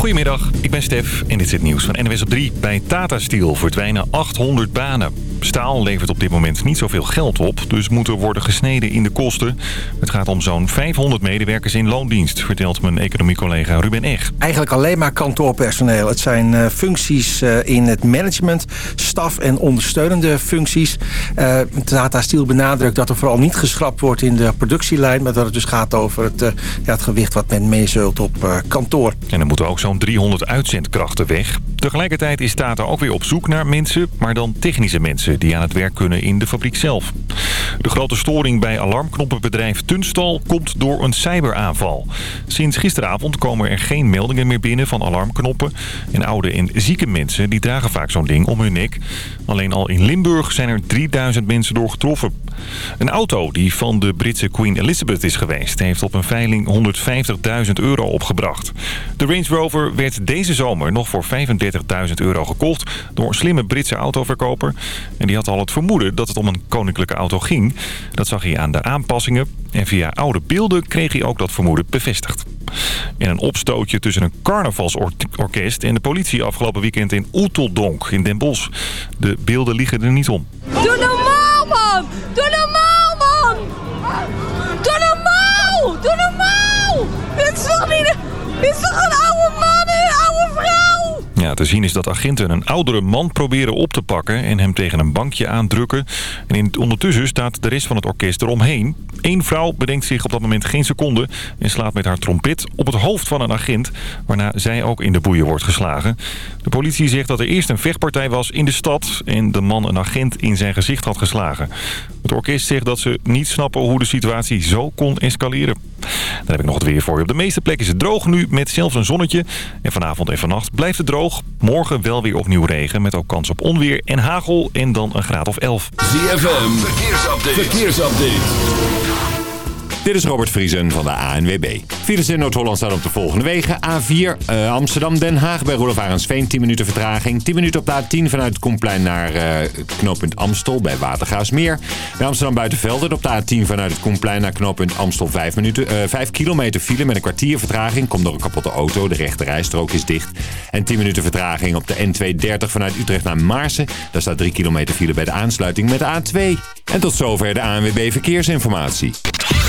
Goedemiddag, ik ben Stef en dit is het nieuws van NWS op 3. Bij Tata Steel verdwijnen 800 banen. Staal levert op dit moment niet zoveel geld op, dus moet er worden gesneden in de kosten. Het gaat om zo'n 500 medewerkers in loondienst, vertelt mijn economiecollega Ruben Eg. Eigenlijk alleen maar kantoorpersoneel. Het zijn uh, functies uh, in het management, staf en ondersteunende functies. Uh, Tata Steel benadrukt dat er vooral niet geschrapt wordt in de productielijn, maar dat het dus gaat over het, ja, het gewicht wat men meezult op kantoor. En er moeten ook zo'n 300 uitzendkrachten weg. Tegelijkertijd is Tata ook weer op zoek naar mensen, maar dan technische mensen die aan het werk kunnen in de fabriek zelf. De grote storing bij alarmknoppenbedrijf Tunstal komt door een cyberaanval. Sinds gisteravond komen er geen meldingen meer binnen van alarmknoppen. En oude en zieke mensen die dragen vaak zo'n ding om hun nek. Alleen al in Limburg zijn er 3000 mensen door getroffen. Een auto die van de Britse Queen Elizabeth is geweest... heeft op een veiling 150.000 euro opgebracht. De Range Rover werd deze zomer nog voor 35.000 euro gekocht... door een slimme Britse autoverkoper. En die had al het vermoeden dat het om een koninklijke auto ging. Dat zag hij aan de aanpassingen. En via oude beelden kreeg hij ook dat vermoeden bevestigd. En een opstootje tussen een carnavalsorkest en de politie afgelopen weekend in Oeteldonk in Den Bosch. De beelden liegen er niet om. Doe normaal, man! Doe normaal, man! Doe normaal! Doe normaal! Dit is toch niet... Dit is toch een oude Ja, te zien is dat agenten een oudere man proberen op te pakken... en hem tegen een bankje aandrukken. En in, ondertussen staat de rest van het orkest eromheen. Eén vrouw bedenkt zich op dat moment geen seconde... en slaat met haar trompet op het hoofd van een agent... waarna zij ook in de boeien wordt geslagen. De politie zegt dat er eerst een vechtpartij was in de stad... en de man een agent in zijn gezicht had geslagen. Het orkest zegt dat ze niet snappen hoe de situatie zo kon escaleren. Dan heb ik nog het weer voor je. Op de meeste plekken is het droog nu met zelfs een zonnetje. En vanavond en vannacht blijft het droog. Morgen wel weer opnieuw regen met ook kans op onweer en hagel en dan een graad of 11. ZFM, verkeersupdate. verkeersupdate. Dit is Robert Vriesen van de ANWB. Files in Noord-Holland staan op de volgende wegen. A4 uh, Amsterdam-Den Haag bij Roelof Arendsveen 10 minuten vertraging. 10 minuten op de A10 vanuit Koenplein naar uh, knooppunt Amstel bij Watergaasmeer. Bij Amsterdam Buitenvelden op de A10 vanuit het Koenplein naar knooppunt Amstel 5, minuten, uh, 5 kilometer file met een kwartier vertraging. Komt door een kapotte auto. De rechte rijstrook is dicht. En 10 minuten vertraging op de N230 vanuit Utrecht naar Maarsen. Daar staat 3 kilometer file bij de aansluiting met de A2. En tot zover de ANWB Verkeersinformatie.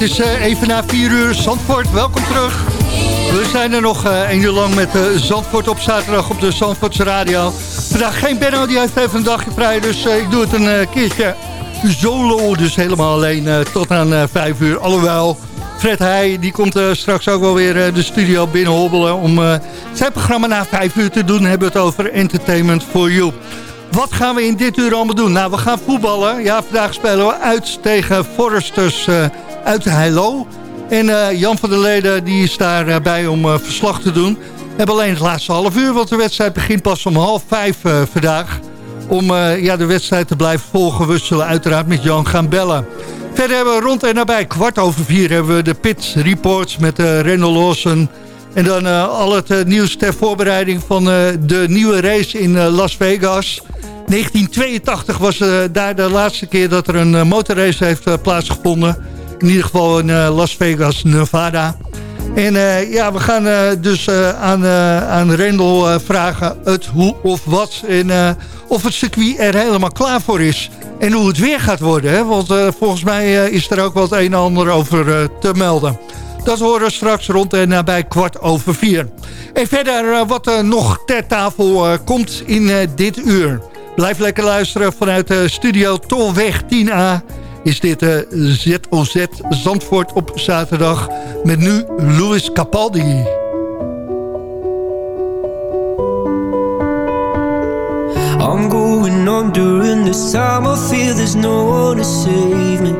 Het is uh, even na 4 uur. Zandvoort, welkom terug. We zijn er nog uh, een uur lang met uh, Zandvoort op zaterdag op de Zandvoortse radio. Vandaag geen Benno, die heeft even een dagje vrij. Dus ik doe het een keertje solo. Dus helemaal alleen tot aan 5 uur. Alhoewel, Fred Heij die komt straks ook wel weer de studio binnenhobbelen... om zijn programma na 5 uur te doen. We hebben het over Entertainment for You. Wat gaan we in dit uur allemaal doen? Nou, we gaan voetballen. Ja, vandaag spelen we uit tegen Foresters uh, uit Heilo. En uh, Jan van der Leden die is daarbij om uh, verslag te doen. We hebben alleen het laatste half uur, want de wedstrijd begint pas om half vijf vandaag. Om ja, de wedstrijd te blijven volgen, we zullen uiteraard met Jan gaan bellen. Verder hebben we rond en nabij kwart over vier hebben we de pit reports met uh, Rendel Lawson... En dan al het nieuws ter voorbereiding van de nieuwe race in Las Vegas. 1982 was daar de laatste keer dat er een motorrace heeft plaatsgevonden. In ieder geval in Las Vegas, Nevada. En ja, we gaan dus aan, aan Rendel vragen het hoe of wat. En of het circuit er helemaal klaar voor is. En hoe het weer gaat worden. Hè? Want volgens mij is er ook wat een en ander over te melden. Dat horen we straks rond en nabij kwart over vier. En verder wat er nog ter tafel komt in dit uur. Blijf lekker luisteren vanuit de studio Tolweg 10A. Is dit de ZOZ Zandvoort op zaterdag. Met nu Louis Capaldi. I'm going on during this time I feel there's no one to save me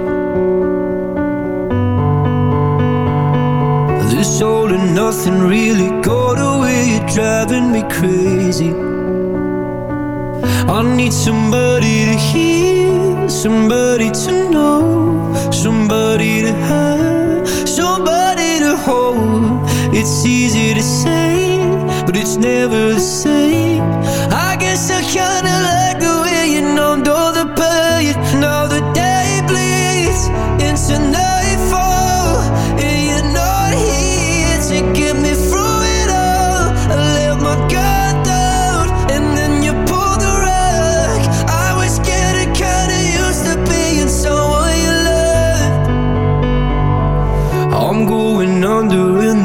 This all and nothing really got away You're driving me crazy I need somebody to hear, somebody to know, somebody to have, somebody to hold. It's easy to say, but it's never the same. I guess I kinda like the way you numbed all the pain. Now the day bleeds into nightfall,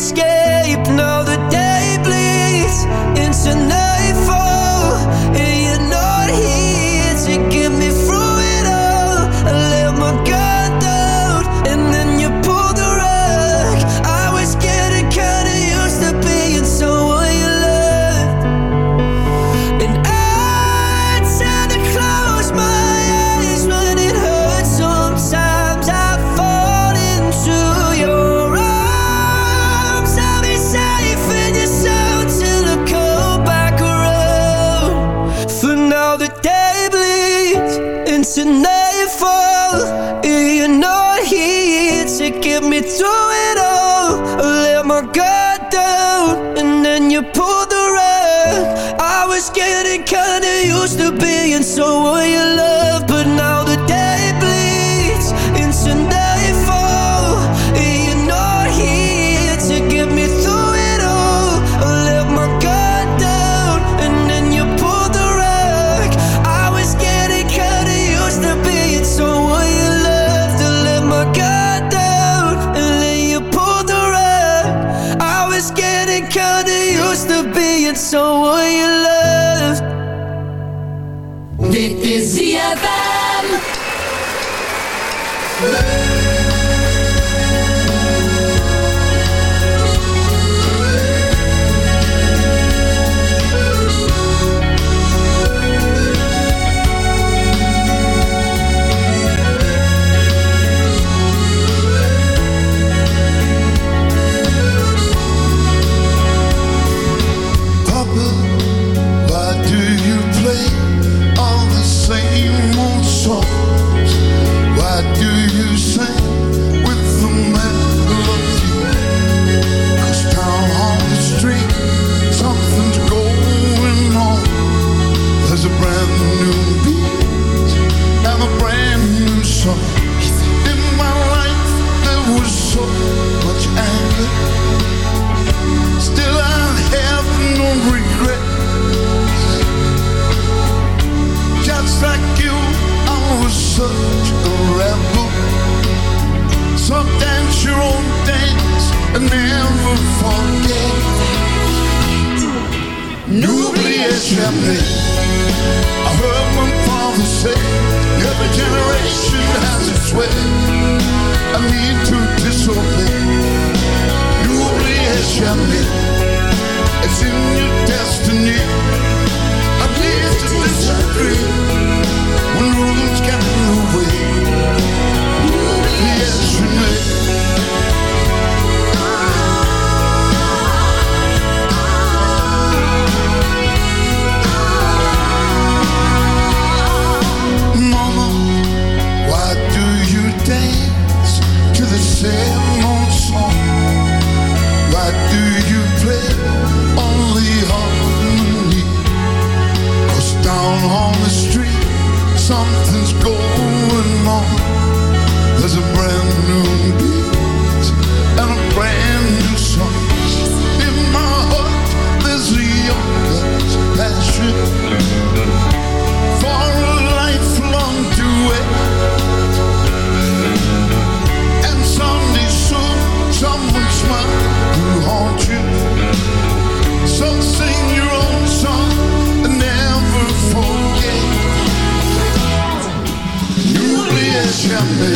escape.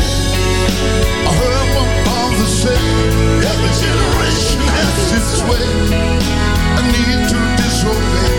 I heard my father say, every generation has its way. I need to disobey.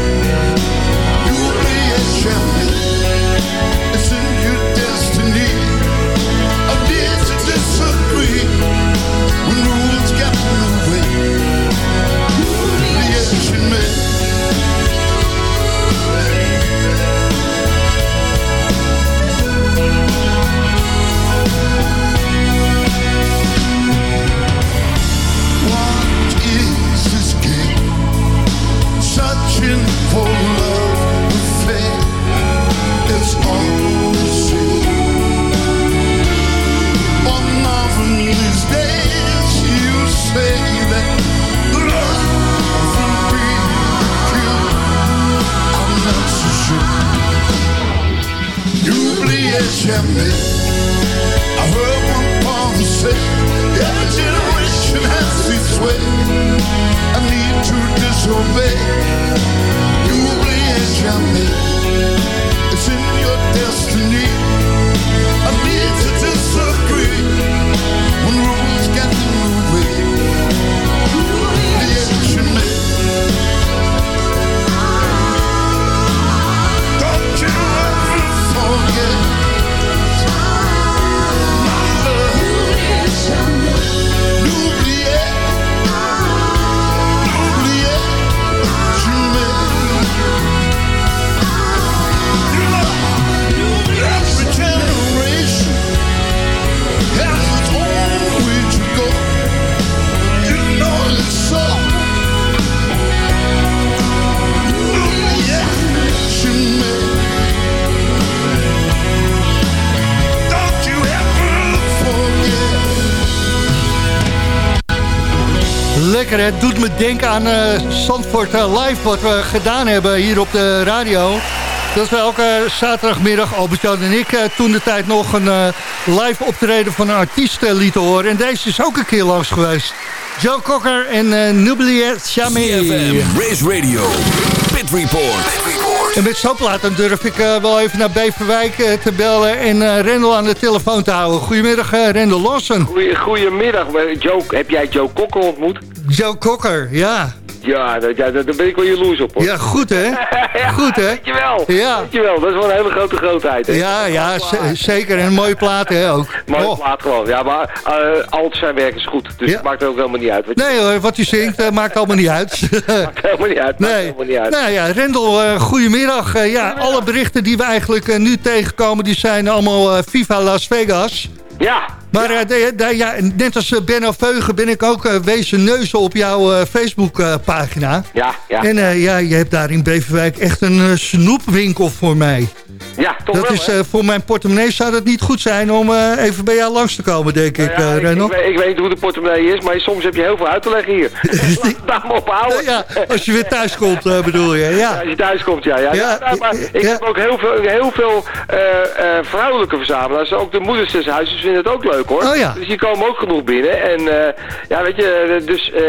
damn me. Lekker, het doet me denken aan eh Zandvoort eh, Live, wat we gedaan hebben hier op de radio. Dat we elke zaterdagmiddag, Albert-Jan en ik, eh, toen de tijd nog een eh, live optreden van een artiest lieten horen. En deze is ook een keer langs geweest. Joe Cocker en uh. CFM, Race Radio, Pit Report. En met zo'n plaat dan durf ik eh, wel even naar Beverwijk eh, te bellen en eh Rendel aan de telefoon te houden. Goedemiddag, eh, Rendel Lawson. Goeie, goedemiddag. Joe, heb jij Joe Kokker ontmoet? Joe Cocker, ja. Ja, daar ben ik wel jaloers op hoor. Ja, goed hè? Goed hè? Dankjewel. Ja. Dankjewel. Dat is wel een hele grote grootheid. Hè? Ja, ja, zeker. En een mooie plaat hè ook. Mooie Oh. plaat gewoon. Ja, maar uh, alt zijn werk is goed. Dus Ja. het maakt ook helemaal niet uit. Nee hoor, wat u zingt eh, maakt allemaal niet uit. Maakt helemaal niet uit. Nee. helemaal niet uit. Nou ja, Rendel, eh goedemiddag. Ja, alle berichten die we eigenlijk nu tegenkomen, die zijn allemaal Viva Las Vegas. Ja. Maar eh, de- de- ja, net als eh, Benno Veugen ben ik ook eh, wezen neuzen op jouw eh, Facebook-pagina. Ja, ja. En eh, ja, je hebt daar in Beverwijk echt een eh, snoepwinkel voor mij. Ja, toch dat wel, is, eh, voor mijn portemonnee zou dat niet goed zijn om eh, even bij jou langs te komen, denk ik, Nou ja, eh ik, ik, weet, ik weet niet hoe de portemonnee is, maar soms heb je heel veel uit te leggen hier. Laat me ophouden. Ja, als je weer thuis komt, eh, bedoel je. Ja, Ja, als je thuis komt, ja. ja. Ja, Nou, maar ik heb ook heel veel, heel veel eh, eh, vrouwelijke verzamelaars. Ook de moeders des huizes vinden het ook leuk, hoor. Oh ja. Dus die komen ook genoeg binnen. En eh, ja, weet je, eh, dus eh,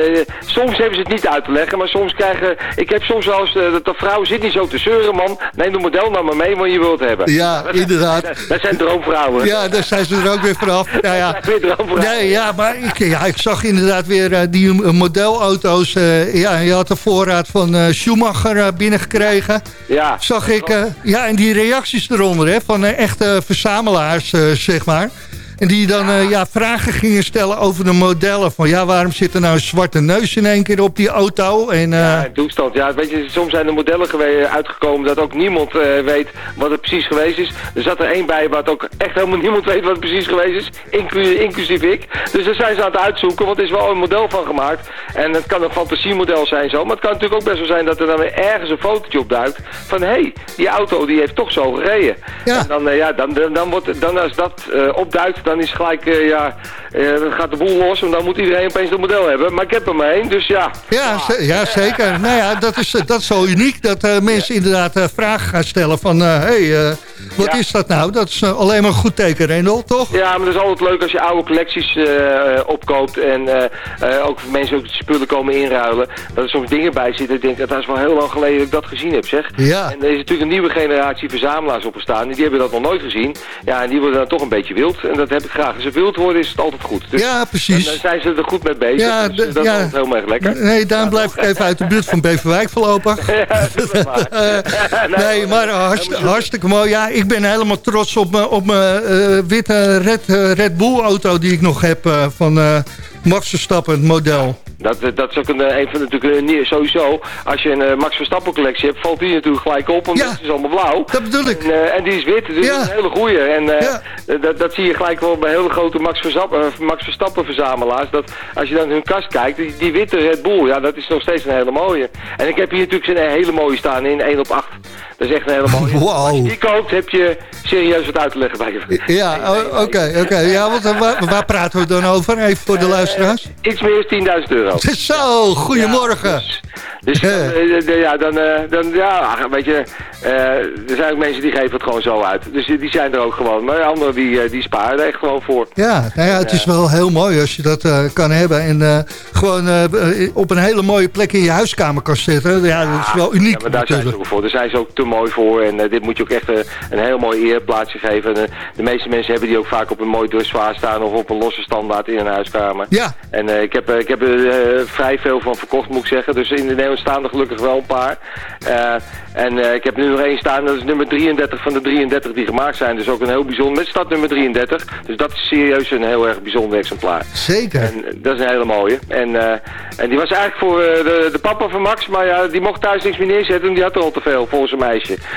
soms hebben ze het niet uit te leggen, maar soms krijgen... Ik heb soms wel eens, dat de vrouw zit niet zo te zeuren, man. Neem de model nou maar mee, want je wilt het hebben. Ja, inderdaad. Dat, dat zijn droomvrouwen. ja, daar zijn ze er ook weer vanaf. Ja. Droomvrouwen. Nee, ja, maar ik, ja, ik zag inderdaad weer die modelauto's. ja, je had de voorraad van Schumacher binnengekregen. Ja. Zag ik, ja, en die reacties eronder, hè, van echte verzamelaars, zeg maar. En die dan eh, ja, vragen gingen stellen over de modellen. Van ja, waarom zit er nou een zwarte neus in één keer op die auto? En, eh, Ja, toestand. Ja, weet je, soms zijn er modellen uitgekomen dat ook niemand eh, weet wat het precies geweest is. Er zat er één bij wat ook echt helemaal niemand weet wat het precies geweest is, inclu- inclusief ik. Dus daar zijn ze aan het uitzoeken, want er is wel een model van gemaakt. En het kan een fantasiemodel zijn zo, maar het kan natuurlijk ook best wel zijn dat er dan weer ergens een fotootje op duikt van hé, hey, die auto die heeft toch zo gereden. Ja. En dan, ja, dan, dan, dan, wordt, dan als dat opduikt, dan is gelijk, eh, ja, eh, dan gaat de boel los en dan moet iedereen opeens een model hebben. Maar ik heb er maar één, dus ja. Ja, ja, zeker. Nou ja, dat is, dat is zo uniek dat eh, mensen inderdaad vragen gaan stellen van... hé, hey, wat Ja. is dat nou? Dat is alleen maar een goed teken, Rendel, toch? Ja, maar dat is altijd leuk als je oude collecties opkoopt en ook mensen ook spullen komen inruilen. Dat er soms dingen bij zitten. Ik denk, dat is wel heel lang geleden dat ik dat gezien heb, zeg. Ja. En er is natuurlijk een nieuwe generatie verzamelaars opgestaan. Die hebben dat nog nooit gezien. Ja, en die worden dan toch een beetje wild. En dat heb ik graag. Als ze wild worden is het altijd goed. Dus Ja, dan, precies. dan zijn ze er goed mee bezig. Ja, dus, eh, dat ja. is heel erg lekker. Nee, daarom blijf ik even uit de buurt van Beverwijk voorlopig. Ja, waar. Nee, maar hartst- hartstikke mooi. Ja, ik ben helemaal trots op mijn op eh, witte Red, eh, Red Bull auto die ik nog heb eh, van eh, Max Verstappen, het model. Dat, eh, dat is ook een, eh, een van de, natuurlijk, nieuw- sowieso, als je een eh, Max Verstappen collectie hebt, valt die natuurlijk gelijk op, want Ja. het is allemaal blauw. Dat bedoel ik. En, eh, en die is wit, dus Ja. dat is een hele goeie. En eh, Ja. eh, dat, dat zie je gelijk wel bij hele grote Max Verstappen, eh, Max Verstappen verzamelaars. Dat als je dan hun kast kijkt, die, die witte Red Bull, ja, dat is nog steeds een hele mooie. En ik heb hier natuurlijk een hele mooie staan in 1 op 8. Dat is echt een hele mooie. Wauw. Als je die koopt, heb je serieus wat uit te leggen bij je. Ja, o- oké, oké. Ja, want eh, waar, waar praten we dan over? Even voor de luisteraars. Iets meer is 10.000 euro. Zo, goedemorgen. Dus, dus dan, eh, eh, ja, dan, eh, dan, ja, weet je, eh, er zijn ook mensen die geven het gewoon zo uit. Dus die, zijn er ook gewoon. Maar anderen die, eh, die sparen er echt gewoon voor. Ja, nou ja, het is wel heel mooi als je dat eh, kan hebben. En eh, gewoon eh, op een hele mooie plek in je huiskamer kan zitten. Ja, dat is wel uniek Ja, maar daar zijn ze ook voor. Daar zijn ze ook te mooi voor. En eh, dit moet je ook echt eh, een heel mooi eerplaatsje geven. En, eh, de meeste mensen hebben die ook vaak op een mooi dressoir staan of op een losse standaard in een huiskamer. Ja, En ik heb, ik heb er vrij veel van verkocht, moet ik zeggen. Dus in de Nederland staan er gelukkig wel een paar. En ik heb nu nog één staan, dat is nummer 33 van de 33 die gemaakt zijn. Dus ook een heel bijzonder, met stad nummer 33. Dus dat is serieus een heel erg bijzonder exemplaar. zeker. En dat is een hele mooie. En, en die was eigenlijk voor de, de papa van Max, maar ja, die mocht thuis niks meer neerzetten en die had er al te veel volgens een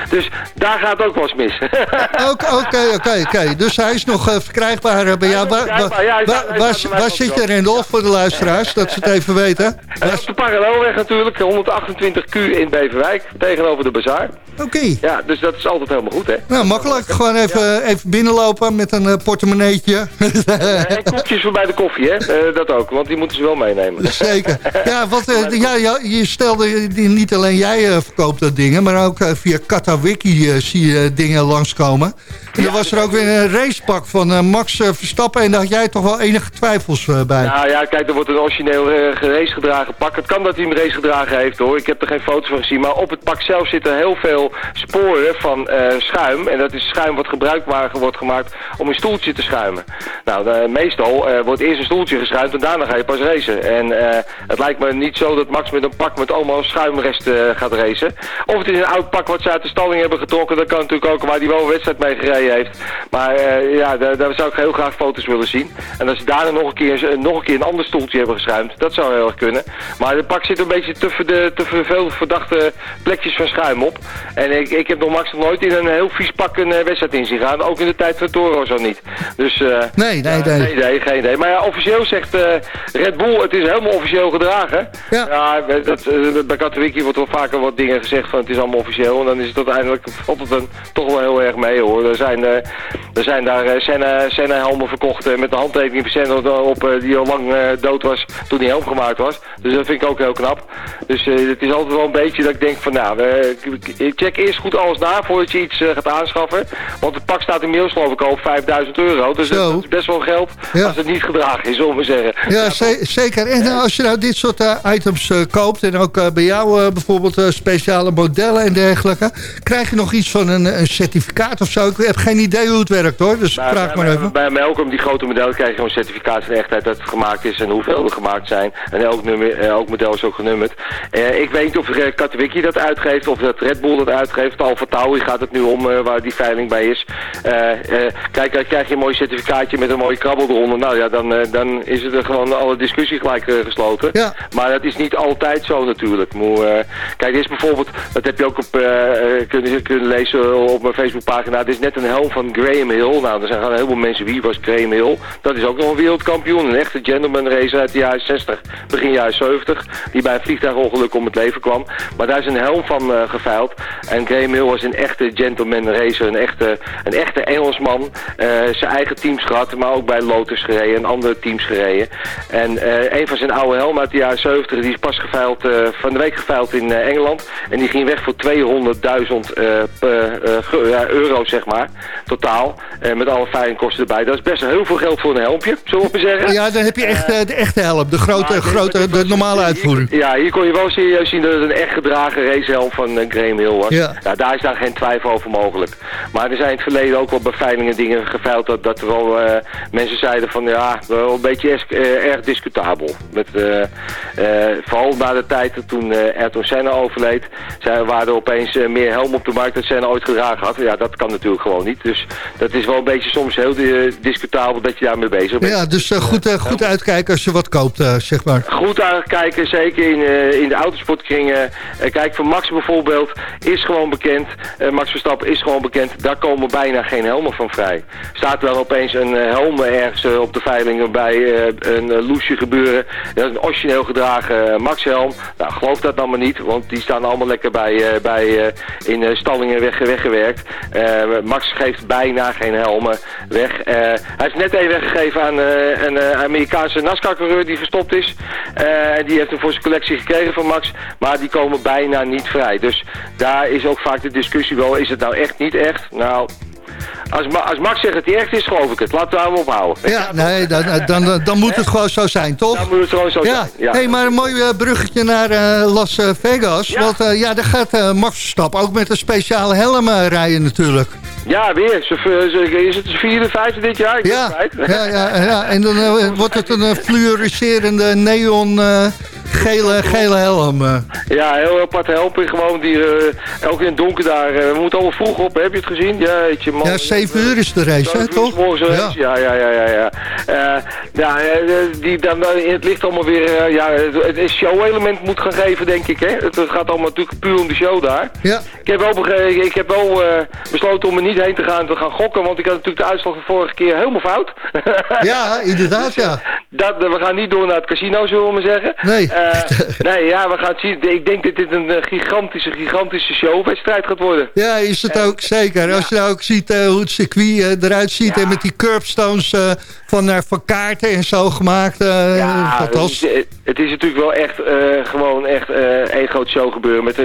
Dus daar gaat ook wel eens mis. Oké, oké, oké. Dus hij is nog eh, verkrijgbaar eh, bij jou. Waar, zit de je, Rendolf, voor de luisteraars? Dat ze het even weten. En op de parallelweg natuurlijk, 128Q in Beverwijk, tegenover de bazaar. Oké. Ja, dus dat is altijd helemaal goed, hè. Nou, makkelijk. Gewoon even, even binnenlopen met een eh, portemonneetje. En koekjes voor bij de koffie, hè. Eh, dat ook, want die moeten ze wel meenemen. Zeker. Ja, want eh, ja, je stelde, niet alleen jij eh, verkoopt dat dingen, maar ook eh, via Katawiki eh, zie je dingen langskomen. En was er ook weer een racepak van eh, Max eh, Verstappen en daar had jij toch wel enige twijfels eh, bij. Nou ja, kijk, er wordt een origineel race gedragen pak. Het kan dat hij hem race gedragen heeft hoor. Ik heb er geen foto's van gezien. Maar op het pak zelf zitten heel veel sporen van schuim. En dat is schuim wat gebruikbaar wordt gemaakt om een stoeltje te schuimen. Nou, meestal wordt eerst een stoeltje geschuimd en daarna ga je pas racen. En het lijkt me niet zo dat Max met een pak met allemaal schuimresten gaat racen. Of het is een oud pak wat ze uit de stalling hebben getrokken. Dat kan natuurlijk ook, waar hij wel een wedstrijd mee gereden heeft. Maar eh, ja, daar, daar zou ik heel graag foto's willen zien. En als ze daarna nog een keer, nog een, keer een ander stoeltje hebben geschuimd, dat zou heel erg kunnen. Maar de pak zit een beetje te, de, te veel verdachte plekjes van schuim op. En ik, ik heb nog Max nog nooit in een heel vies pak een eh, wedstrijd in zien gaan. Ook in de tijd van Toro zo niet. Dus, eh, Nee, nee, ja, nee. geen idee, geen idee. Maar ja, officieel zegt eh, Red Bull, het is helemaal officieel gedragen. Ja. dat, eh, bij Katowiki wordt wel vaker wat dingen gezegd van het is allemaal officieel. En dan is het uiteindelijk, valt het dan toch wel heel erg mee hoor. Zijn, eh, er zijn daar eh, Senna, Senna helmen verkocht eh, met de handtekening van Senna op die al lang dood was toen die helm gemaakt was. Dus dat vind ik ook heel knap. Dus het is altijd wel een beetje dat ik denk van nou, check eerst goed alles na voordat je iets gaat aanschaffen. Want het pak staat inmiddels geloof ik al op 5000 euro. Dus dat, dat is best wel geld als het niet gedragen is, zullen we zeggen. Ja, ze- zeker. En eh, als je nou dit soort items koopt... en ook bij jou bijvoorbeeld speciale modellen en dergelijke... krijg je nog iets van een, een certificaat of zo? Ik heb geen idee hoe het werkt hoor, dus Nou, vraag bij, maar even. Bij, bij elk om die grote modellen krijg je gewoon certificaat van echtheid dat het gemaakt is en hoeveel er gemaakt zijn. En elk, nummer, eh, elk model is ook genummerd. Eh, ik weet niet of Katowiki dat uitgeeft of dat Red Bull dat uitgeeft. Alfa Tauri gaat het nu om waar die veiling bij is. Kijk, dan krijg je een mooi certificaatje met een mooie krabbel eronder. Nou ja, dan, dan is het er gewoon alle discussie gelijk gesloten. Maar dat is niet altijd zo natuurlijk. Kijk, dit is bijvoorbeeld, dat heb je ook op, kunnen, kunnen lezen op mijn Facebookpagina. Dit is net een helm van Graham Hill. Nou, er zijn heel veel mensen. Wie was Graham Hill? Dat is ook nog een wereldkampioen. Een echte gentleman racer uit de jaren 60, begin jaren 70. Die bij een vliegtuigongeluk om het leven kwam. Maar daar is een helm van eh geveild. En Graham Hill was een echte gentleman racer. Een echte, een echte Engelsman. Eh, zijn eigen teams gehad, maar ook bij Lotus gereden en andere teams gereden. En eh, een van zijn oude helmen uit de jaren 70, die is pas geveild, van de week geveild in Engeland. En die ging weg voor 200.000 eh, per, eh, ge- ja, euro, zeg maar, totaal. Eh, met alle veilingkosten erbij. Dat is best heel veel geld voor een helmpje, zullen we maar zeggen. Ja, dan heb je echt eh, de echte helm, de grote, grote de normale uitvoering. Ja, hier kon je wel serieus zien dat het een echt gedragen racehelm van eh, Graham Hill was. Ja. daar is daar geen twijfel over mogelijk. Maar er zijn in het verleden ook wel bij veilingen dingen geveild dat, dat er wel eh, mensen zeiden van ja, wel een beetje eh, erg discutabel. Met, eh, eh, vooral na de tijd toen eh Ayrton Senna overleed, zijn, waren er opeens eh, meer helmen op de markt dan Senna ooit gedragen had. Ja, dat kan natuurlijk gewoon niet. Dus dat is wel een beetje soms heel discutabel dat je daarmee bezig bent. Ja, dus eh, goed, eh, goed uitkijken als je wat koopt, eh, zeg maar. Goed aankijken, zeker in, in de autosportkringen. Kijk, voor Max bijvoorbeeld is gewoon bekend. Max Verstappen is gewoon bekend. Daar komen bijna geen helmen van vrij. Staat wel opeens een helm ergens op de veilingen bij een uh, loesje gebeuren. Dat is een origineel gedragen eh, Max helm. Nou, geloof dat dan maar niet, want die staan allemaal lekker bij, bij, in stallingen weg, weggewerkt. Eh, Max geeft bijna geen helmen weg. Eh, hij is net even weggegeven aan eh, een eh, Amerikaanse NASCAR-coureur die verstopt is. En die heeft hem voor zijn collectie gekregen van Max. Maar die komen bijna niet vrij. Dus daar is ook vaak de discussie wel, is het nou echt niet echt? Nou... Als, als Max zegt dat hij echt is, geloof ik het. Laten we daar maar op houden. Ja, nee, dan, dan, dan, dan moet het gewoon zo zijn, toch? Dan moet het gewoon zo ja. zijn. Ja. Hey, maar een mooi eh, bruggetje naar eh, Las eh, Vegas. Want eh, ja, daar gaat eh, Max Verstappen ook met een speciale helm eh, rijden natuurlijk. Ja, weer. Is het de vierde, vijfde dit jaar? Ik Ja, ja, ja, ja, en dan eh, wordt het een eh, fluoriserende neon eh, gele, gele helm. eh. Ja, heel apart helpen gewoon. Die, eh, ook in het donker daar. eh, we moeten allemaal vroeg op, heb je het gezien? Ja, je man. Ja, 7 uur is de race, hè, toch? Ja, ja, ja, ja. Ja, ja eh, die dan in het licht allemaal weer... ja, het, show-element moet gaan geven, denk ik, hè. Het, gaat allemaal natuurlijk puur om de show daar. Ja. Ik heb wel, ik heb wel besloten om er niet heen te gaan te gaan gokken, want ik had natuurlijk de uitslag van vorige keer helemaal fout. Ja, inderdaad, ja. Dat, we gaan niet door naar het casino, zullen we maar zeggen. Nee. Eh, nee, ja, we gaan het zien. Ik denk dat dit een eh, gigantische, gigantische showwedstrijd gaat worden. Ja, is het ook zeker. Als je nou ook ziet eh, hoe het circuit eruit ziet... en met die curbstones van, van kaarten en zo gemaakt. Ja, dat het is, het is natuurlijk wel echt gewoon echt één groot show gebeuren met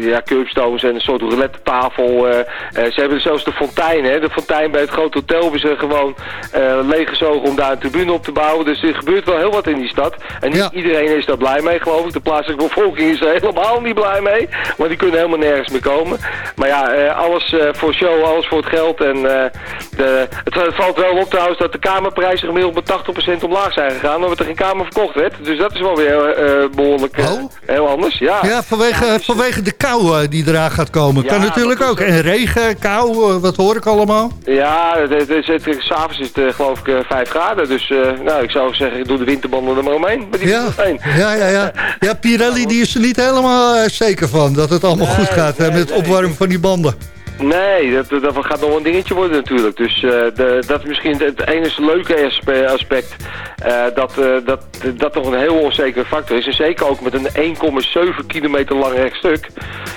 ja, curbstones en een soort roulette tafel. ze hebben zelfs de fontein, hè, de fontein bij het grote hotel hebben ze gewoon leeggezogen om daar een tribune op te bouwen. Dus er gebeurt wel heel wat in die stad. En niet iedereen is daar blij mee, geloof ik. De plaatselijke bevolking is er helemaal niet blij mee, want die kunnen helemaal nergens meer komen. Maar ja, eh, alles eh, voor show, alles voor het geld. En eh, de, het, valt wel op trouwens dat de kamerprijzen gemiddeld met 80% omlaag zijn gegaan, omdat er geen kamer verkocht werd. Dus dat is wel weer eh, behoorlijk eh, heel anders. Ja, Ja, vanwege, vanwege de kou die eraan gaat komen. Ja, kan natuurlijk ook. En regen, kou, wat hoor ik allemaal? ja s'avonds is het eh, geloof ik eh, 5 graden. Dus eh, nou, ik zou zeggen, ik doe de winterbanden er maar omheen. Met die Ja, ja, ja, ja. Ja, Pirelli die is er niet helemaal eh, zeker van dat het allemaal goed gaat met het opwarmen van die banden. Nee, dat, dat gaat nog een dingetje worden natuurlijk. Dus eh, de, dat is misschien het, enige leuke aspe- aspect. eh, dat, eh, dat dat nog een heel onzekere factor is. En zeker ook met een 1,7 kilometer lang rechtstuk.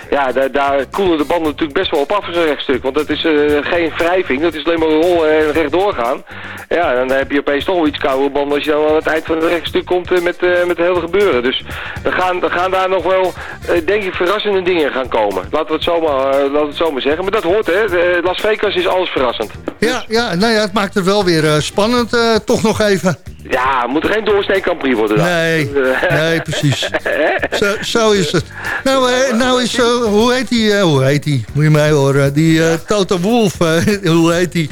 Ja, daar, daar koelen de banden natuurlijk best wel op af voor zo'n rechtstuk. Want dat is geen wrijving, dat is alleen maar rollen en rechtdoor gaan. Ja, dan heb je opeens toch wel iets koudere banden als je dan aan het eind van het rechtstuk komt met, met het hele gebeuren. Dus er gaan, er gaan daar nog wel, denk ik, verrassende dingen gaan komen. Laten we het zomaar, laten we het zomaar zeggen. Maar dat hoort, hè. Eh, Las Vegas is alles verrassend. Ja, ja, nou ja, het maakt het wel weer eh, spannend, eh, toch nog even. Ja, moet er geen doorsnee worden dan. Nee, nee, precies. Zo, zo is het. Nou, nou is, hoe heet die, hoe heet die, moet je mij horen, die Toto Wolf, hoe heet die?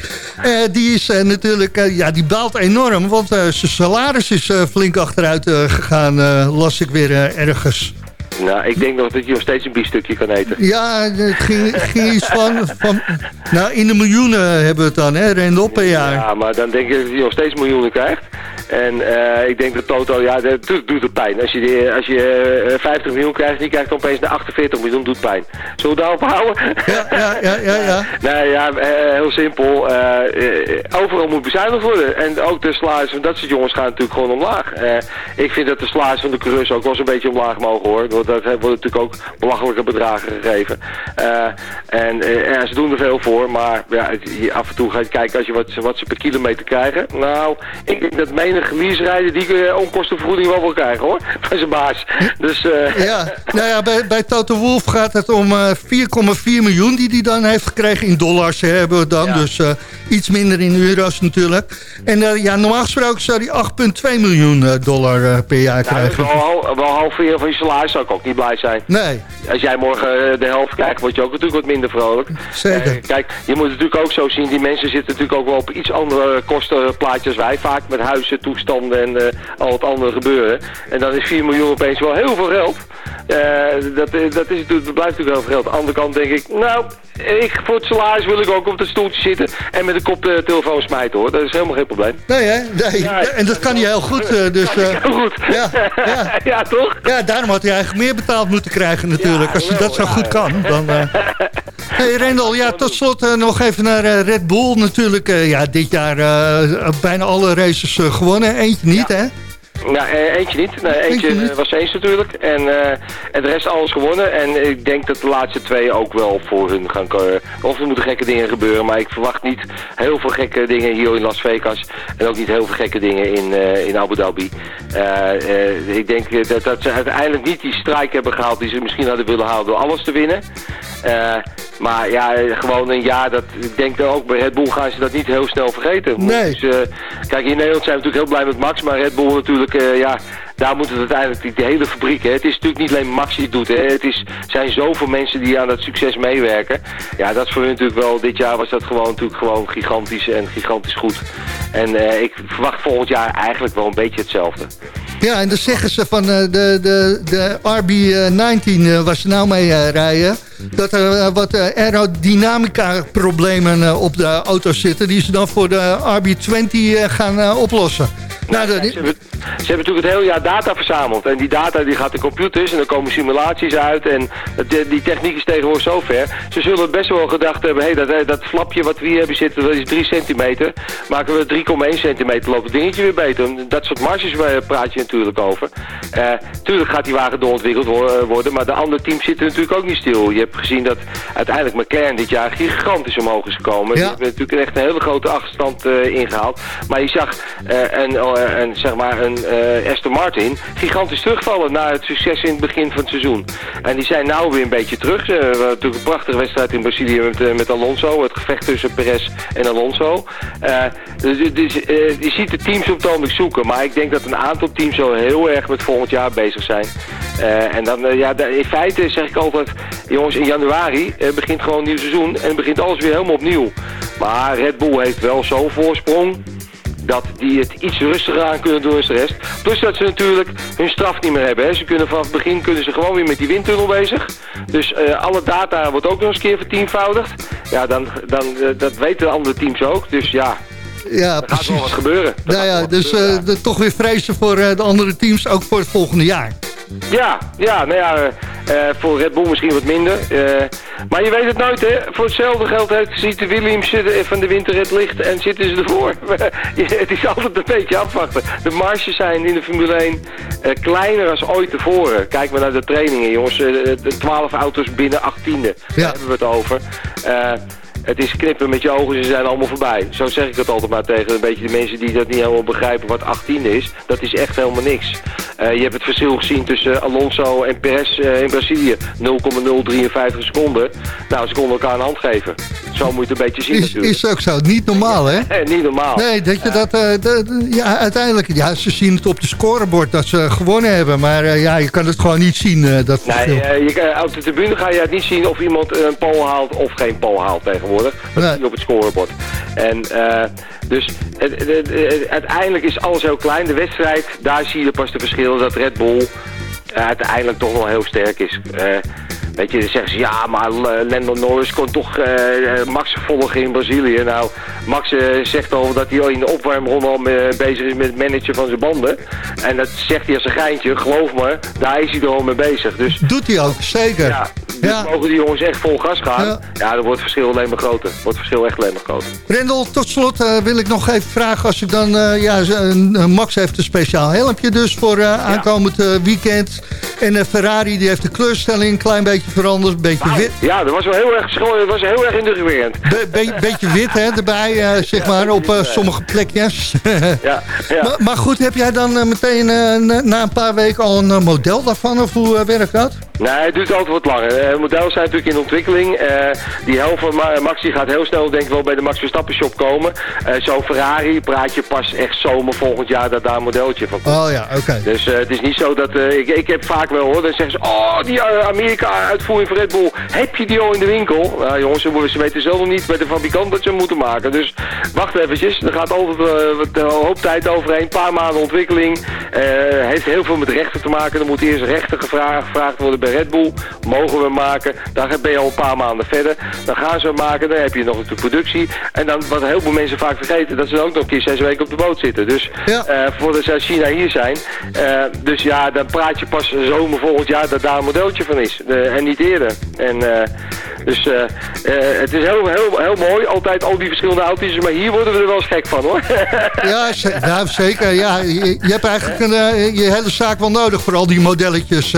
Die is natuurlijk, ja, die baalt enorm, want zijn salaris is flink achteruit gegaan, las ik weer ergens. Nou, ik denk nog dat je nog steeds een biefstukje kan eten. Ja, het ging, iets van, van, nou, in de miljoenen hebben we het dan, hè, Rendel, per jaar. Ja, maar dan denk ik dat je nog steeds miljoenen krijgt. En eh, ik denk dat Toto, ja, dat doet, het pijn. Als je, die, als je eh, 50 miljoen krijgt en die krijgt dan opeens naar 48 miljoen, doet pijn. Zullen we daarop houden? Ja, ja, ja, ja. ja. nee, ja, eh, heel simpel. Eh, eh, overal moet bezuinigd worden. En ook de salaris van dat soort jongens gaan natuurlijk gewoon omlaag. Eh, ik vind dat de salaris van de coureurs ook wel eens een beetje omlaag mogen hoor. Want dat worden natuurlijk ook belachelijke bedragen gegeven. Eh, en eh, ja, ze doen er veel voor, maar ja, af en toe ga je kijken als je wat, wat ze per kilometer krijgen. Nou, ik denk dat menig leaserijder die eh, onkostenvergoeding wel wil krijgen hoor, van zijn baas. Dus eh, Ja, nou ja, bij, bij Toto Wolf gaat het om eh, 4,4 miljoen die hij dan heeft gekregen. In dollars hè, hebben we dan, dus eh, iets minder in euro's natuurlijk. En eh, ja, normaal gesproken zou hij 8,2 miljoen eh, dollar eh, per jaar nou, dat is krijgen. wel, hal- wel half van je van je salaris ik ook niet blij zijn. Nee, Als jij morgen eh, de helft krijgt, word je ook natuurlijk wat minder vrolijk. Zeker. Eh, kijk, je moet het natuurlijk ook zo zien, die mensen zitten natuurlijk ook wel op iets andere kostenplaatjes als wij. Vaak met huizen, toestanden en eh, al het andere gebeuren. En dan is 4 miljoen opeens wel heel veel geld. Dat, dat, is, natuurlijk- dat blijft natuurlijk heel veel geld. Aan de andere kant denk ik, nou, ik, voor het salaris wil ik ook op het stoeltje zitten en met een kop de telefoon smijten hoor. Dat is helemaal geen probleem. nee hè? Nee. Ja. En dat kan hij heel goed, dus... Heel goed. Ja, ja. ja, toch? ja, daarom had hij eigenlijk meer betaald moeten krijgen natuurlijk. Als wel, dat zo goed kan, dan... eh. Hey Rendel, ja, tot slot eh, nog even naar eh, Red Bull. Natuurlijk, ja, dit jaar bijna alle races gewonnen. Eentje niet, hè? Nou, eh, eentje niet. Nee, eentje, eh, was eens natuurlijk. En, eh, en de rest alles gewonnen. En ik denk dat de laatste twee ook wel voor hun gaan komen. Of er moeten gekke dingen gebeuren. Maar ik verwacht niet heel veel gekke dingen hier in Las Vegas. En ook niet heel veel gekke dingen in, eh, in Abu Dhabi. Eh, eh, ik denk eh, dat, dat ze uiteindelijk niet die strijk hebben gehaald die ze misschien hadden willen halen door alles te winnen. Eh, maar ja, gewoon een jaar, dat, ik denk dat ook bij Red Bull gaan ze dat niet heel snel vergeten. Nee. Dus, eh, kijk, in Nederland zijn we natuurlijk heel blij met Max, maar Red Bull natuurlijk, eh, ja, daar moet het uiteindelijk, die, de hele fabriek, hè. het is natuurlijk niet alleen Max die het doet, hè. het is, zijn zoveel mensen die aan dat succes meewerken. Ja, dat is voor hun natuurlijk wel, dit jaar was dat gewoon natuurlijk gewoon gigantisch en gigantisch goed. En eh, ik verwacht volgend jaar eigenlijk wel een beetje hetzelfde. Ja, en dan zeggen ze van eh, de, de, de RB19 eh, waar ze nou mee rijden... dat er wat aerodynamica problemen eh, op de auto's zitten... die ze dan voor de RB20 eh, gaan oplossen. Nou, dat, ze, hebben, ze hebben natuurlijk het hele jaar data verzameld. En die data die gaat in computers en er komen simulaties uit. En dat- die, techniek is tegenwoordig zo ver. Ze zullen best wel gedacht hebben, hé, hey, dat, dat flapje wat we hier hebben zitten, dat is 3 centimeter. Maken we 3,1 centimeter, loopt het dingetje weer beter. Dat soort marges waar praat je natuurlijk over. Eh tuurlijk gaat die wagen doorontwikkeld eh, worden, maar de andere teams zitten natuurlijk ook niet stil. Je hebt gezien dat uiteindelijk McLaren dit jaar gigantisch omhoog is gekomen. Ja. hebben natuurlijk echt een hele grote achterstand eh, ingehaald. Maar je zag eh, een, eh, een, zeg maar een eh, Aston Martin gigantisch terugvallen na het succes in het begin van het seizoen. En die zijn nou weer een beetje terug. Ze hebben natuurlijk een prachtige wedstrijd in Brazilië met, eh, Alonso. Het gevecht tussen Perez en Alonso. Eh, dus, dus, eh, je ziet de teams op het ogenblik zoeken. Maar ik denk dat een aantal teams wel heel erg met volgend jaar bezig zijn. En dan, ja, in feite zeg ik altijd, jongens, in januari begint gewoon een nieuw seizoen en begint alles weer helemaal opnieuw. Maar Red Bull heeft wel zo'n voorsprong. Dat die het iets rustiger aan kunnen doen als de rest. Plus dat ze natuurlijk hun straf niet meer hebben. Hè. Ze kunnen vanaf het begin kunnen ze gewoon weer met die windtunnel bezig. Dus eh, alle data wordt ook nog eens een keer vertienvoudigd. Ja, dan, dan, eh, dat weten de andere teams ook. Dus ja, Ja, er gaat wel precies. wat gebeuren. Er Nou ja, dus gebeuren, eh, toch weer vrezen voor de andere teams, ook voor het volgende jaar. Ja, ja, nou ja, eh, eh, voor Red Bull misschien wat minder. eh, maar je weet het nooit, hè. Voor hetzelfde geld heeft, ziet de Williams van de winter het licht en zitten ze ervoor. Het is altijd een beetje afwachten. De marges zijn in de Formule 1 eh, kleiner dan ooit tevoren. Kijk maar naar de trainingen, jongens. Eh, de 12 auto's binnen 18e. Daar hebben we het over. Het is knippen met je ogen, ze zijn allemaal voorbij. Zo zeg ik het altijd maar tegen een beetje de mensen die dat niet helemaal begrijpen wat 18 is. Dat is echt helemaal niks. Eh, je hebt het verschil gezien tussen Alonso en Perez eh, in Brazilië. 0,053 seconden. Nou, ze konden elkaar een hand geven. Zo moet je het een beetje zien Is, natuurlijk. is ook zo. Niet normaal, hè? Niet normaal. Nee, dat je dat... eh, de- ja, uiteindelijk, ja, ze zien het op de scorebord dat ze gewonnen hebben. Maar ja, je kan het gewoon niet zien, dat verschil. Nee, je, op de tribune ga je het niet zien of iemand een pol haalt of geen pol haalt tegenwoordig. Dat Nee. zie je op het scorebord. En eh, dus het, het- het- het- uiteindelijk is alles heel klein. De wedstrijd, daar zie je pas de verschillen dat Red Bull eh, uiteindelijk toch wel heel sterk is. Eh, Weet je, dan zeggen ze, ja, maar eh, Lando Norris kon toch eh, Max volgen in Brazilië. Nou, Max eh, zegt al dat hij al in de opwarmronde al eh, bezig is met het managen van zijn banden. En dat zegt hij als een geintje, geloof me, daar is hij er al mee bezig. Dus Doet hij ook, zeker. ja, dus Ja. mogen die jongens echt vol gas gaan. Ja. Ja, dan wordt het verschil alleen maar groter. Wordt het verschil echt alleen maar groter. Rendel, tot slot eh, wil ik nog even vragen... als ik dan... eh, ja, Max heeft een speciaal helmpje dus voor eh, aankomend eh, weekend. En eh, Ferrari die heeft de kleurstelling een klein beetje veranderd. Beetje wit, Ja, dat was wel heel erg, dat was heel erg indrukwekkend. be- be- beetje wit hè, erbij, eh, zeg maar, op eh, sommige plekjes. Ja, ja. maar, maar goed, heb jij dan meteen na, een paar weken al een model daarvan? Of hoe werkt dat? Nee, het duurt altijd wat langer. Modellen zijn natuurlijk in ontwikkeling. Die helft van Ma- Max die gaat heel snel denk ik wel bij de Max Verstappen shop komen. Eh Zo'n Ferrari praat je pas echt zomer volgend jaar dat daar een modeltje van komt. Oh ja, oké. Dus het is niet zo dat... ik, ik heb vaak wel hoor, dan zeggen ze... Oh, die eh, Amerika-uitvoering van Red Bull. Heb je die al in de winkel? Nou jongens, ze, weten zelf nog niet bij de fabrikant dat ze hem moeten maken. Dus wacht eventjes. Er gaat altijd wat, een hoop tijd overheen. Een paar maanden ontwikkeling. Eh, heeft heel veel met rechten te maken. Er moet eerst rechten gevraagd, gevraagd worden bij Red Bull. Mogen we maken? Dan ben je al een paar maanden verder. Dan gaan ze hem maken. Dan heb je nog de productie. En dan, wat heel veel mensen vaak vergeten, dat ze dan ook nog een keer zes weken op de boot zitten. Dus Ja. eh, voordat ze uit China hier zijn. Dus ja, dan praat je pas zomer volgend jaar dat daar een modeltje van is. En niet eerder. En, eh, dus eh, eh, het is heel, heel, heel mooi, altijd al die verschillende auto's. Maar hier worden we er wel gek van hoor. Ja, ze- ja, zeker. Ja, je, hebt eigenlijk een, je hele zaak wel nodig voor al die modelletjes.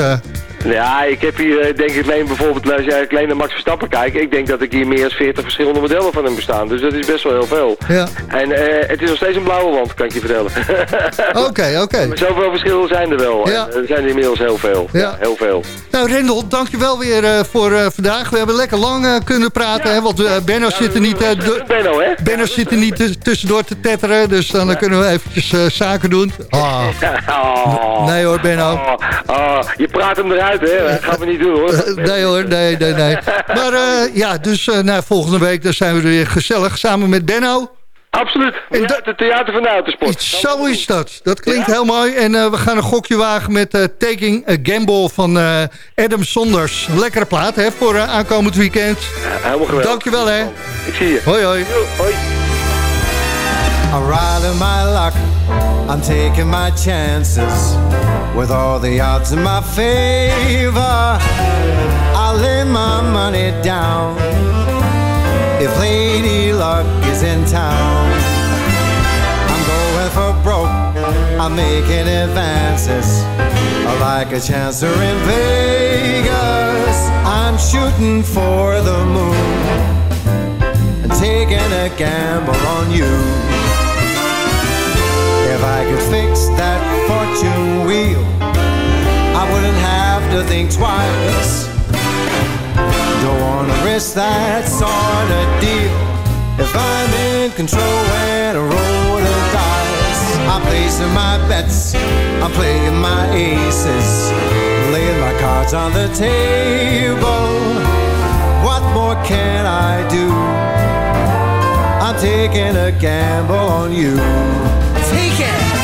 Eh. ja, ik heb hier eh, denk ik alleen bijvoorbeeld, als jij alleen naar Max Verstappen kijkt. Ik denk dat ik hier meer dan 40 verschillende modellen van hem bestaan. Dus dat is best wel heel veel. Ja. En eh, het is nog steeds een blauwe wand, kan ik je vertellen. Oké, oké. Maar zoveel verschillen zijn er wel. Ja. En Er zijn er inmiddels heel veel. Ja. Ja, heel veel. Nou, Rendel, dankjewel weer eh, voor eh, vandaag. We hebben lekker lang eh, kunnen praten, hè, want eh, Benno zit er niet... eh, Benno, hè? Benno zit er niet tuss- tussendoor te tetteren, dus dan eh, kunnen we eventjes eh, zaken doen. Ah, Oh. nee hoor, Benno. Oh, oh, je praat hem eruit, hè? Dat gaan we niet doen, hoor. Nee hoor, nee, nee, nee. Maar eh, ja, dus eh, nou, volgende week dan zijn we er weer gezellig samen met Benno. Absoluut. En Ja, dat- het theater van de autosport. Zo is dat. Dat klinkt Ja. heel mooi. En eh, we gaan een gokje wagen met eh, Taking a Gamble van eh, Adam Sonders. Lekkere plaat hè, voor eh, aankomend weekend. Helemaal geweldig. Dankjewel hè. Ik zie je. Hoi hoi. Yo, Hoi. My luck, I'm taking my chances with all the odds in my favor. I lay my money down if Lady Luck is in town. I'm going for broke, I'm making advances like a chancer in Vegas. I'm shooting for the moon and taking a gamble on you. If I could fix that fortune wheel, I wouldn't have to think twice. Don't wanna risk that sort of deal. If I'm in control when I roll the dice, I'm placing my bets, I'm playing my aces, laying my cards on the table. What more can I do? I'm taking a gamble on you take it.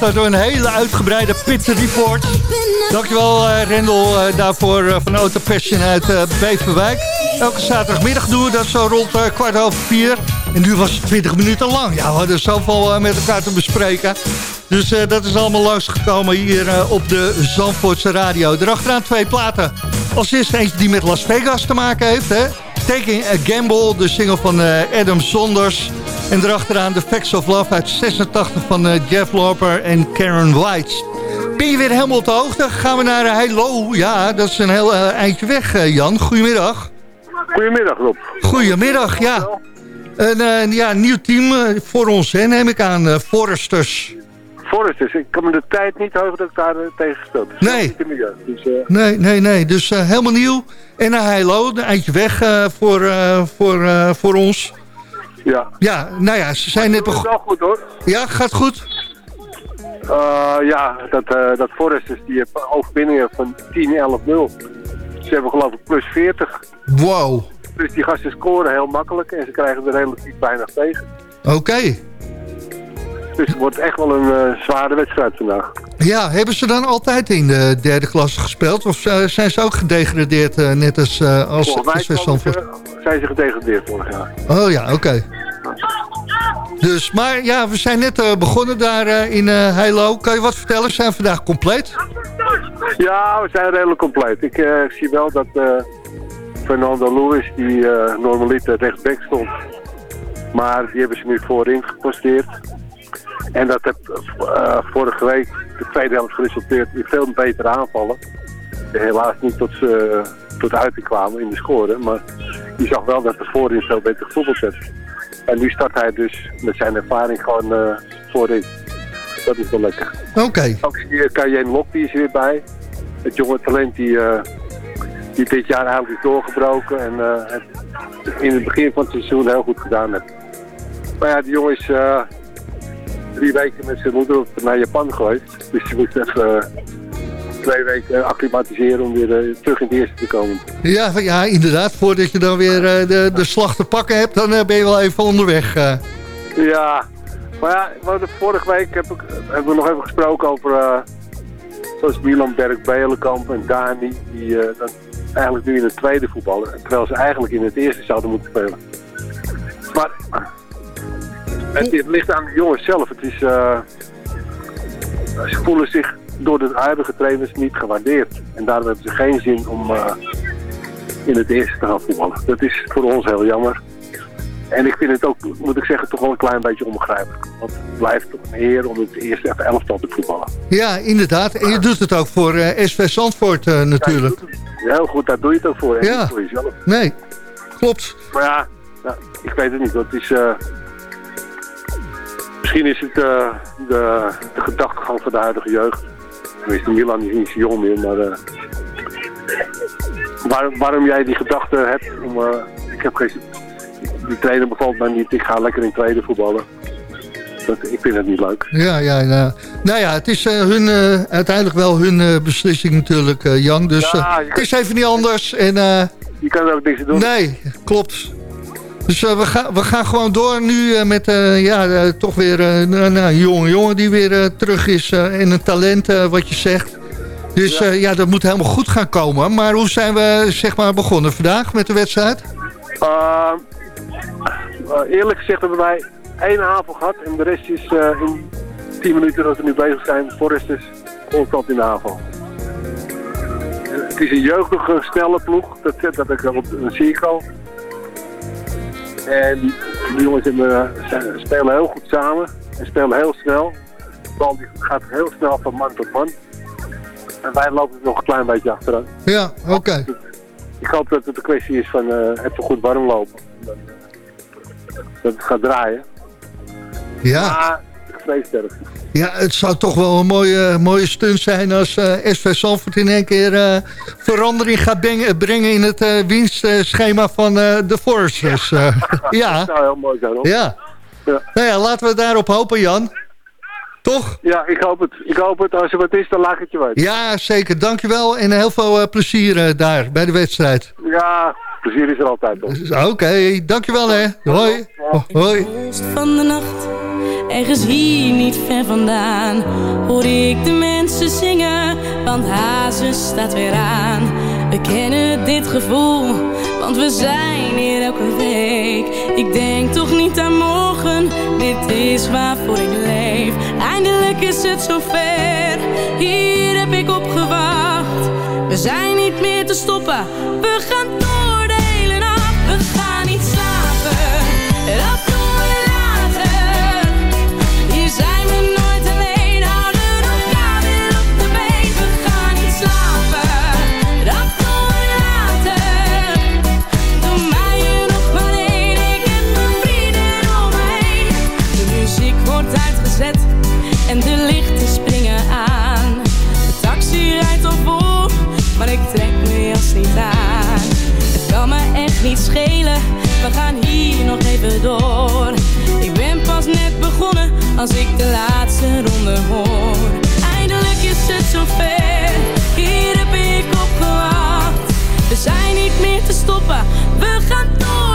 Hadden we een hele uitgebreide pit report. Dankjewel uh, Rendel uh, daarvoor uh, van Auto Passion uit Beverwijk. Elke zaterdagmiddag doen we dat zo rond kwart over vier. En nu was het 20 minuten lang. Ja, we hadden zoveel met elkaar te bespreken. Dus dat is allemaal langsgekomen hier op de Zandvoortse radio. Erachteraan twee platen. Als eerste eentje die met Las Vegas te maken heeft. Hè? Taking a Gamble, de single van Adam Sonders... En erachteraan The Facts of Love uit 86 van uh, Jeff Lauper en Karen White. Ben je weer helemaal op de hoogte? Gaan we naar uh, Hello. Ja, dat is een heel uh, eindje weg, Jan. Goedemiddag. Goedemiddag, Rob. Goedemiddag, ja. Een ja, nieuw team voor ons, hè, neem ik aan. Foresters. Foresters. Ik kan me de tijd niet heugen dat ik daar tegen gespeeld heb. Nee. Dus, nee, nee, nee. Dus helemaal nieuw. En naar Hello, een eindje weg voor, voor, voor ons. Ja. Ja, nou ja, ze zijn net begonnen. wel goed hoor. Ja, gaat goed? Uh, ja, dat, uh, dat Foresters die hebben overwinningen van 10-11-0. Ze hebben geloof ik plus 40. Wow. Dus die gasten scoren heel makkelijk en ze krijgen er relatief weinig tegen. Oké. Dus het wordt echt wel een uh, zware wedstrijd vandaag. Ja, hebben ze dan altijd in de derde klasse gespeeld? Of zijn ze ook gedegradeerd net als, uh, als Volgens mij zijn ze gedegradeerd vorig jaar. Oh ja, oké. Dus, maar ja, we zijn net begonnen daar in Heilo. Kan je wat vertellen? Zijn we vandaag compleet? Ja, we zijn redelijk compleet. Ik zie wel dat Fernando Lewis, die normaliter rechtsback stond... maar die hebben ze nu voorin geposteerd. En dat heeft vorige week de tweede helft geresulteerd in veel betere aanvallen. Helaas niet tot, ze, tot uiting kwamen in de score, maar je zag wel dat de voorin veel beter gevoetbald werd. En nu start hij dus met zijn ervaring gewoon uh, voorin. Dat is wel lekker. Oké. Okay. Ook hier Cayenne Lok, die is weer bij. Het jonge talent die, die dit jaar eigenlijk is doorgebroken. En het in het begin van het seizoen heel goed gedaan heeft. Maar ja, die jongen is drie weken met zijn moeder naar Japan geweest. Dus je moet even twee weken acclimatiseren om weer uh, terug in het eerste te komen. Ja, ja, inderdaad. Voordat je dan weer uh, de, de slag te pakken hebt, dan uh, ben je wel even onderweg. Ja, maar ja, vorige week heb ik, hebben we nog even gesproken over... zoals Milan Berg, Belenkamp en Dani... die eigenlijk nu in het tweede voetballen. Terwijl ze eigenlijk in het eerste zouden moeten spelen. Maar het, ligt aan de jongens zelf. Het is, ze voelen zich door de huidige trainers niet gewaardeerd. En daarom hebben ze geen zin om uh, in het eerste te gaan voetballen. Dat is voor ons heel jammer. En ik vind het ook, moet ik zeggen, toch wel een klein beetje onbegrijpelijk. Want het blijft toch een eer om het eerste even elftal te voetballen. Ja, inderdaad. En je doet het ook voor uh, SV Zandvoort uh, natuurlijk. Ja, heel goed, daar doe je het ook voor. Ja. voor jezelf. Nee, klopt. Maar ja, ja, ik weet het niet. Dat is... Misschien is het de, de gedachtegang van de huidige jeugd. Tenminste, Milan is niet zo jong meer, maar... Uh, waar, waarom jij die gedachte hebt om... Uh, ik heb geen... Die trainer bevalt mij niet, ik ga lekker in tweede voetballen. Dat, ik vind het niet leuk. Ja, ja, ja. Nou ja, het is hun, uiteindelijk wel hun beslissing natuurlijk, Jan. Dus ja, het is even niet anders. En, je kan er ook niks doen. Nee, klopt. Dus we, gaan, we gaan gewoon door nu met ja, toch weer een jonge jongen die weer terug is. en een talent, wat je zegt. Dus ja. ja. dat moet helemaal goed gaan komen. Maar hoe zijn we zeg maar, begonnen vandaag met de wedstrijd? eerlijk gezegd hebben wij één avond gehad. En de rest is in 10 minuten dat we nu bezig zijn. Voor is constant in de avond. Het is een jeugdige, snelle ploeg. Dat, dat ik op een cirkel. En die jongens hebben, spelen heel goed samen en spelen heel snel. De bal die gaat heel snel van man tot man. En wij lopen nog een klein beetje achteraan. Ja, oké. Ik hoop dat het een kwestie is van uh, even goed warm lopen. Dat, dat het gaat draaien. Ja. Maar ik vrees sterk. Ja, het zou toch wel een mooie, mooie stunt zijn als uh, SV Zandvoort in één keer uh, verandering gaat brengen, brengen in het uh, winstschema van de Foresters. Ja. ja. Dat zou heel mooi zijn hoor. Ja. ja. Nou ja, laten we daarop hopen Jan. Toch? Ja, ik hoop het. Ik hoop het. Als er wat is, dan laat ik het je weten. Ja, zeker. Dankjewel en heel veel plezier daar bij de wedstrijd. Ja, plezier is er altijd. Oké, okay, dankjewel hè. Hoi. Hoi. Van de nacht Ergens hier niet ver vandaan hoor ik de mensen zingen, want Hazen staat weer aan. We kennen dit gevoel, want we zijn hier elke week. Ik denk toch niet aan morgen, dit is waarvoor ik leef. Eindelijk is het zover, hier heb ik op gewacht. We zijn niet meer te stoppen, we gaan door Het kan me echt niet schelen, we gaan hier nog even door. Ik ben pas net begonnen als ik de laatste ronde hoor. Eindelijk is het zover, hier heb ik op gewacht. We zijn niet meer te stoppen, we gaan door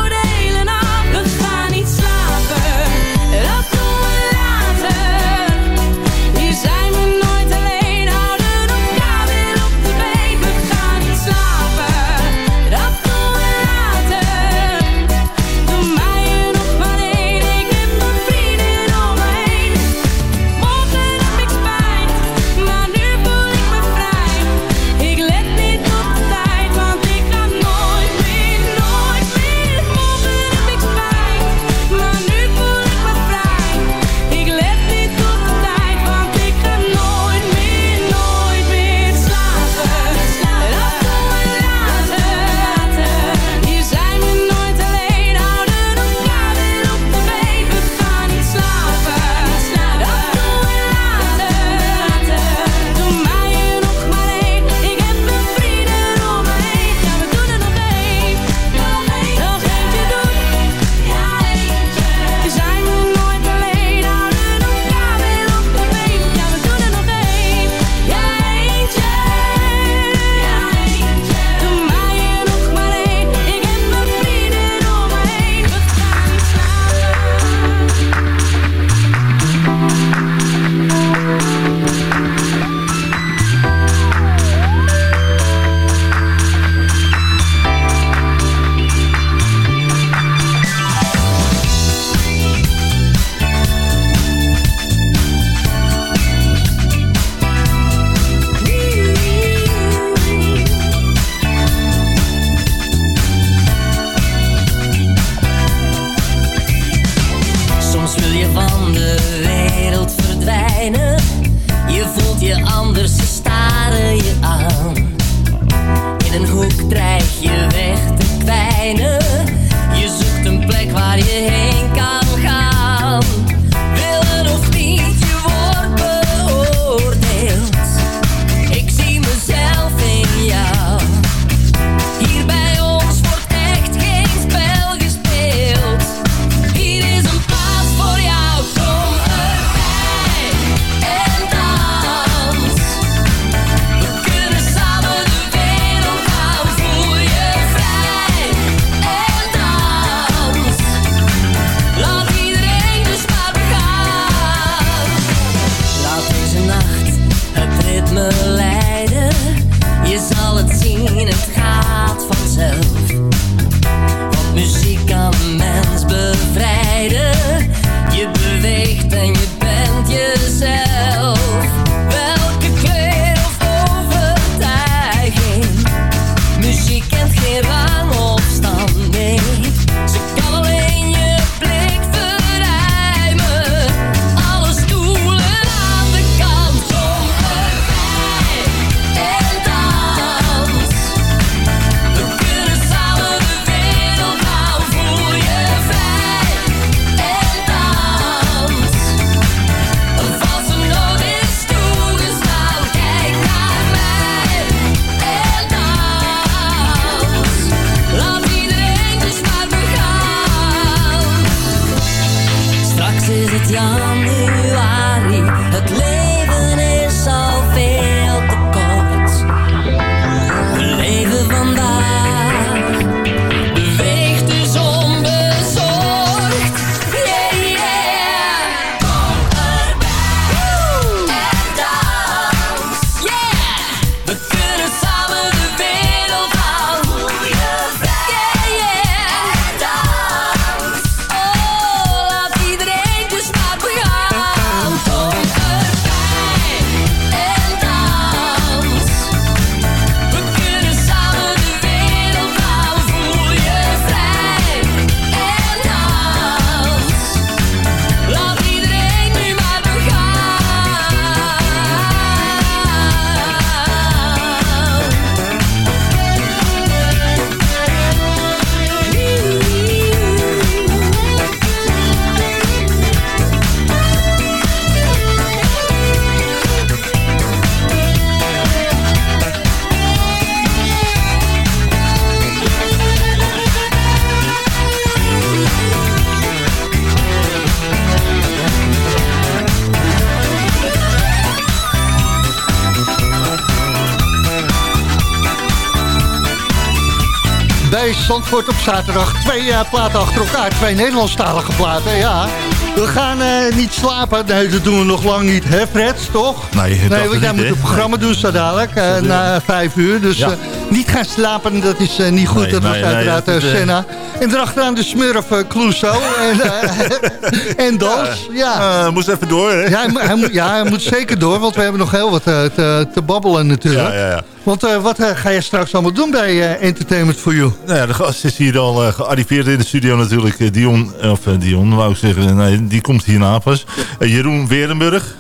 Zandvoort op zaterdag. Twee eh, platen achter elkaar, twee Nederlandstalige platen, ja. We gaan eh, niet slapen. Nee, dat doen we nog lang niet, hè Fred, toch? Nee, nee want jij moet een programma doen zo dadelijk, eh, na vijf uur. Dus Ja. Niet gaan slapen, dat is eh, niet goed. Nee, dat was nee, uiteraard eh, Senna. En erachteraan de smurf eh, Clouseau en, eh, en Dans. Ja. Eh, moest even door, hè? Ja, hij, ja, hij moet zeker door, want we hebben nog heel wat eh, te, te babbelen natuurlijk. Ja, ja, ja. Want eh, wat ga je straks allemaal doen bij eh, Entertainment for You? Nou ja, de gast is hier al eh, gearriveerd in de studio natuurlijk. Dion, of Dion, wou ik zeggen. Nee, die komt hierna pas. Jeroen Werenburg.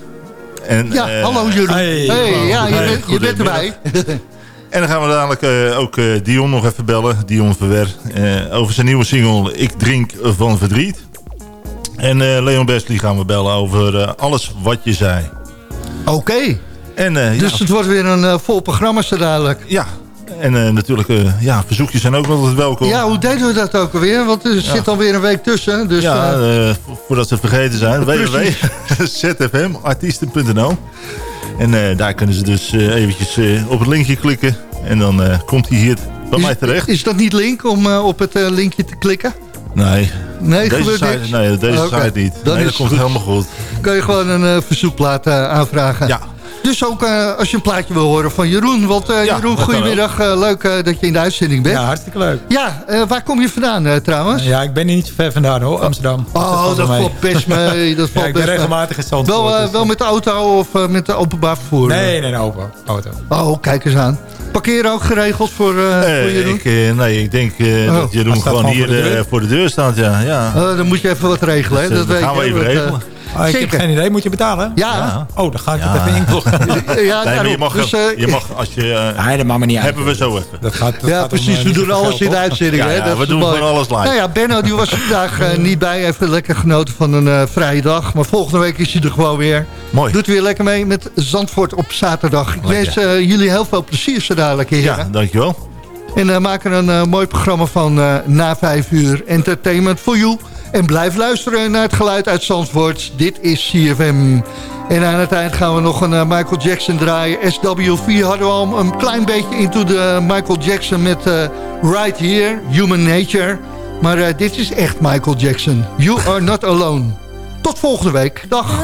En, Ja, hallo Jeroen. Hey, ja, je, Hey, bent, je bent erbij. En dan gaan we dadelijk eh, ook eh, Dion nog even bellen. Dion Verwer. eh, over zijn nieuwe single Ik Drink Van Verdriet. En Leon Besley gaan we bellen over alles wat je zei. Oké. En, Dus ja, het wordt weer een vol programma zo dadelijk. Ja. En natuurlijk, ja, verzoekjes zijn ook altijd welkom. Ja, hoe deden we dat ook alweer? Want er zit alweer een week tussen. Dus, ja, vo- voordat ze het vergeten zijn. Www.zfmartiesten.nl En eh, daar kunnen ze dus eh, eventjes eh, op het linkje klikken. En dan komt hij hier bij mij terecht. is dat niet link om op het linkje te klikken? Nee. Nee, deze gebeurt site, niks? Nee, deze site niet. dan nee, dat komt goed. helemaal goed. Kun je gewoon een verzoekplaat aanvragen. Ja. Dus ook eh, als je een plaatje wil horen van Jeroen. Want eh, Ja, Jeroen, goedemiddag. eh, leuk eh, dat je in de uitzending bent. Ja, hartstikke leuk. Ja, eh, waar kom je vandaan eh, trouwens? Ja, ik ben hier niet zo ver vandaan hoor, Amsterdam. Oh, valt dat valt best mee. Dat Ja, valt ik ben regelmatig in Zandvoort. Wel, dus, wel met de auto of eh, met de openbaar vervoer? Nee, nee, open auto. Oh, kijk eens aan. Parkeren ook geregeld voor, eh voor Eh, Jeroen? ik, eh, nee, ik denk eh, Oh. dat Jeroen gewoon gewoon hier voor de eh, deur. voor de deur staat. Ja, ja. Oh, dan moet je even wat regelen. hè? Dus, dat dat weet gaan we even regelen. Ah, ik heb geen idee, moet je betalen? Ja. Oh, dan ga ik Ja. het even inloggen. ja, Nee, maar daarom. je mag, Dus, eh, je mag als je... eh, Nee, dat maakt me niet uit. hebben we zo even. Dat gaat, dat ja, gaat om, precies. eh, we doen alles in de uitzending. Ja, hè? ja, dat we doen gewoon alles live. Nou ja, Benno die was vandaag eh, niet bij. Even lekker genoten van een eh, vrije dag. Maar volgende week is hij er gewoon weer. Mooi. Doet weer lekker mee met Zandvoort op zaterdag. Ik wens jullie heel veel plezier zo dadelijk, heren. Ja, dankjewel. En uh, maak er een uh, mooi programma van uh, na vijf uur. Entertainment for you. En blijf luisteren naar het geluid uit Zandvoort. Dit is CFM. En aan het eind gaan we nog een uh, Michael Jackson draaien. SW4 hadden we al een klein beetje into de Michael Jackson met Right Here, Human Nature. Maar dit is echt Michael Jackson. You are not alone. Tot volgende week. Dag.